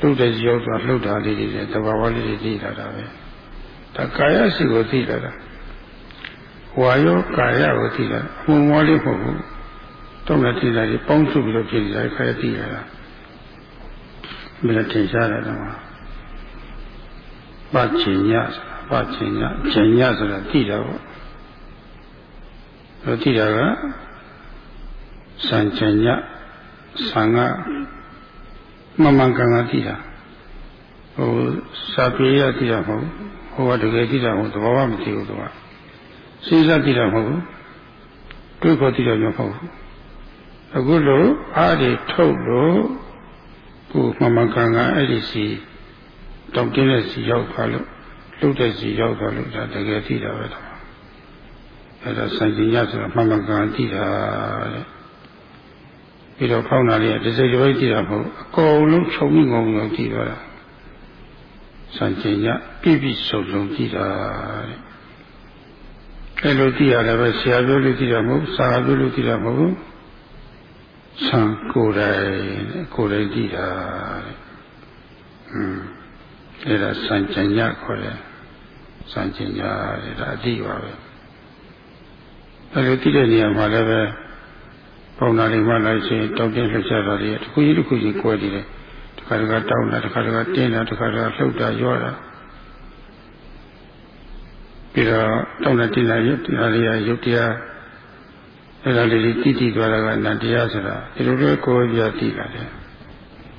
လှုပ်တဲ့စီရောက်သွားလှုပ်တာလေးတွေသဘာဝလေးတွေသိလာတာပဲ ဒါကာယစီကိုသိလာတာဝါယောကာယကိုသိလာအမှုမောလေးမဟုတ်ဘူးတောင်းတဲ့သိလာတွေပေါင်းစုပြီးတော့ဖြစ်နေတာခါရသိလာတာမင်းထင်ရှားတယ်တော့ပါချင်ညပါချင်ညချင်ညဆိုတာသိတာပေါ့လို့သိတာကစံချင်ညစံကမမှန်ကန်ကန်သိတာဟိုစာပြေရတိရမဟုတ် ဟိုကတကယ်တိတာမဟုတ်သဘောမသိဘူးသူကစဉ်းစားတိတာမဟုတ်တွေးခေါ်တိတာမဟုတ်ဘူးအခုလိုအားတွေထုတ်လို့ကိုမမကန်ကအဲ့ဒီစီတောက်တင်းတဲ့စီရောက်သွားလို့လှုပ်တဲ့စီရောက်သွားလို့ဒါတကယ်သိတာပဲတော့အဲ့ဒါစံကျင်ရဆိုတာမမကန်သိတာတဲ့ပြီးတော့ဖောင်းတာလေးကတစ်စိတ်တစ်ပိတ်သိတာမဟုတ်အကုန်လုံးခြုံပြီးငုံငုံသိသွားတာ စံကျင်ရပြည့်ပြည့်စုံစုံသိတာတဲ့အဲ့လိုသိရတယ်ပဲဆရာပြောလို့သိတာမဟုတ်စာပြောလို့သိတာမဟုတ်ဆံကိုယ်တိုင်ကိုယ်တိုင်သိတာတဲ့ဟွန်းအဲ့ဒါစံကျင်ညခေါ်တယ်စံကျင်ညတဲ့ဒါအတိပါပဲအဲ့လိုသိတဲ့နေရာမှာလည်းပဲပုံနာတွေမှလိုက်ချင်းတောက်တင်းလှချတာတွေတခုကြီးတစ်ခုကြီးကွဲနေတယ်တ ခါတခါတောင်းတာတခါတခါတင်းတာတခါတခါလှုပ်တာရောတာပြီးတော့တောင်းတာတင်းတာရုပ်တရားတွေရုပ်တရားအဲ့ဒါလေးတိတိသွားတာကနန္တရားဆိုတာဒီလိုလိုကိုယ်ပြသိလာတယ်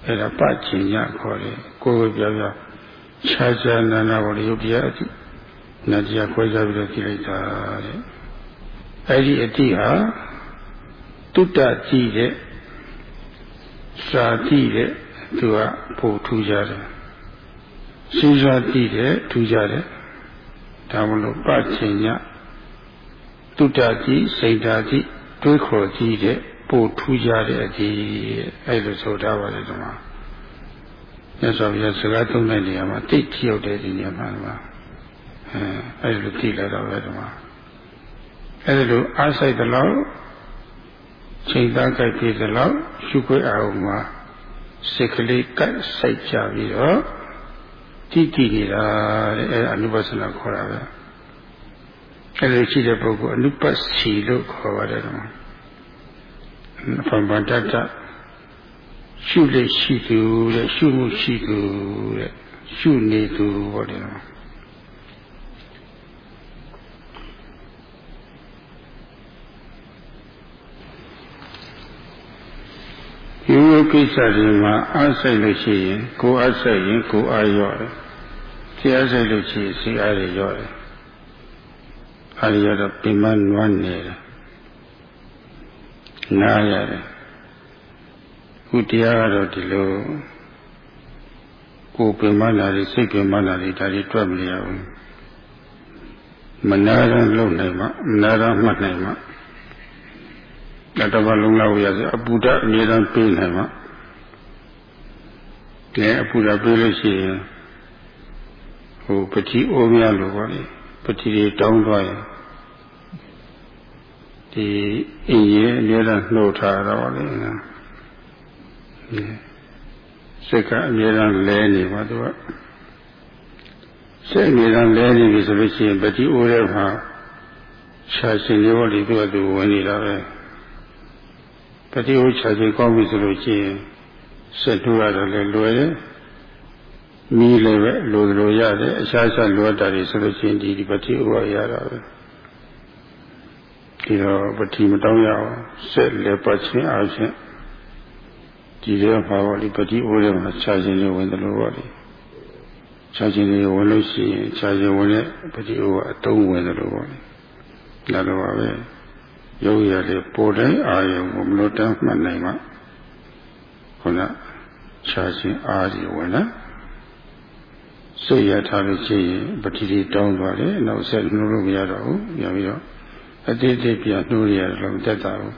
အဲ့ဒါပချင်ညခေါ်တယ်ကိုယ်ပြပြခြားခြားနာနာဘောရုပ်တရားအတိနန္တရားခွဲခြားပြီးတော့သိလိုက်တာတဲ့အဲ့ဒီအတိဟာတုတ္တကြည့်တဲ့စာကြည့်တဲ့ သူကပို့ထူးကြတယ်စဉ်းစားကြည့်တဲ့ထူးကြတယ်ဒါမလို့ပချင်ညတုတ္တကြည့်စိတ်ဓာတ်ကြည့်တွေးခေါ်ကြည့်တဲ့ပို့ထူးကြတဲ့အကြည့်အဲ့လိုဆိုထားပါတယ်ဒီမှာမြတ်စွာဘုရားစကားသုံးတဲ့နေရာမှာတိတ်ချရောက်တဲ့ဒီနေရာမှာဒီမှာအဲအဲ့လိုကြည့်လိုက်တော့ပဲဒီမှာအဲ့လိုအားဆိုင်တဲ့လောက်ချိန်သားကြိုက်ပြီးတဲ့လောက်ရှုခွင့်အောင်မှာ စိတ်ကလေးကတ်စိုက်ကြပြီးတော့တည်တည်နေတာတဲ့အဲအနုပသနာခေါ်တာပဲအဲလိုရှိတဲ့ပုဂ္ဂိုလ်အနုပစီလို့ခေါ်ပါတယ်ကွာဖန်ပန်တတရှုလေရှိသူတဲ့ရှုမှုရှိသူတဲ့ရှုနေသူဟောတယ် ရိုးရိုးကိစ္စတွေမှာအားဆိုင်လို့ရှိရင်ကိုယ်အားဆိုင်ရင်ကိုယ်အားရော့တယ်။စိတ်အားဆိုင်လို့ရှိရင်စိတ်အားတွေရော့တယ်။အားရတော့ပြမနွမ်းနေတယ်။နားရတယ်။ခုတရားကတော့ဒီလိုကိုယ်ပြမလာတွေစိတ်ပြမလာတွေဒါတွေတွက်မရဘူး။မနာရလုံးနိုင်မှမနာရမှတ်နိုင်မှ တတဘလုံးလောက်ရစေအပူဓာအမြဲတမ်းပေးနိုင်မှာကဲအပူဓာပေးလို့ရှိရင်ဟိုပတိအိုးများလို့ပါလေပတိတွေတောင်းသွားရင်ဒီအင်းရဲ့အမြဲတမ်းနှုတ်ထားတော့လေစိတ်ကအမြဲတမ်းလဲနေပါသူကစိတ်အမြဲတမ်းလဲနေပြီဆိုလို့ရှိရင်ပတိအိုးရဲ့မှာရှားရှင်လေးဘောဒီသူကသူဝင်နေတာပဲ တတိယခြာစိတ်ကောင်းပြီဆိုလို့ရှိရင်ဆက်တူရတယ်လည်းလွယ်တယ်မီးလည်းပဲလိုလိုရတယ်အခြားခြားလိုတာတွေဆိုလို့ရှိရင်ဒီပတိဥပရရတာပဲဒီတော့ပတိမတောင်းရအောင်ဆက်လည်းပတ်ချင်းအားဖြင့်ဒီထဲမှာပါလိပတိဥရမှာခြားခြင်းတွေဝင်တယ်လို့ပါလိခြားခြင်းတွေဝင်လို့ရှိရင်ခြားခြင်းဝင်တဲ့ပတိဥပအတုံးဝင်တယ်လို့ပါလိဒါလိုပါပဲ ရုပ်ရည်လေးပေါ်တိုင်းအာယုံကိုမလို့တမ်းမှတ်နိုင်မှခုနခြားခြင်းအားဒီဝင်လာစိတ်ရထားလို့ရှိရင်ပတိတိတောင်းသွားတယ်နောက်ဆက်နှိုးလို့မရတော့ဘူးပြန်ပြီးတော့အတိတ်တိပြန်နှိုးရရတယ်လို့တက်တာဘူး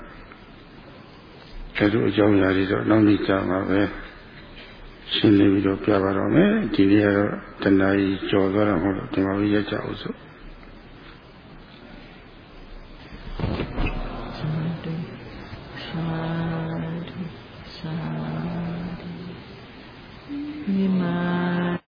အဲလိုအကြောင်းအရာတွေတော့နောက်နေ့ကြာမှာပဲရှင်းနေပြီးတော့ပြပါတော့မယ်ဒီနေ့ကတော့တဏှာကြီးကြော်သွားတော့မဟုတ်တော့ဒီမှာပဲရက်ကြအောင်စို့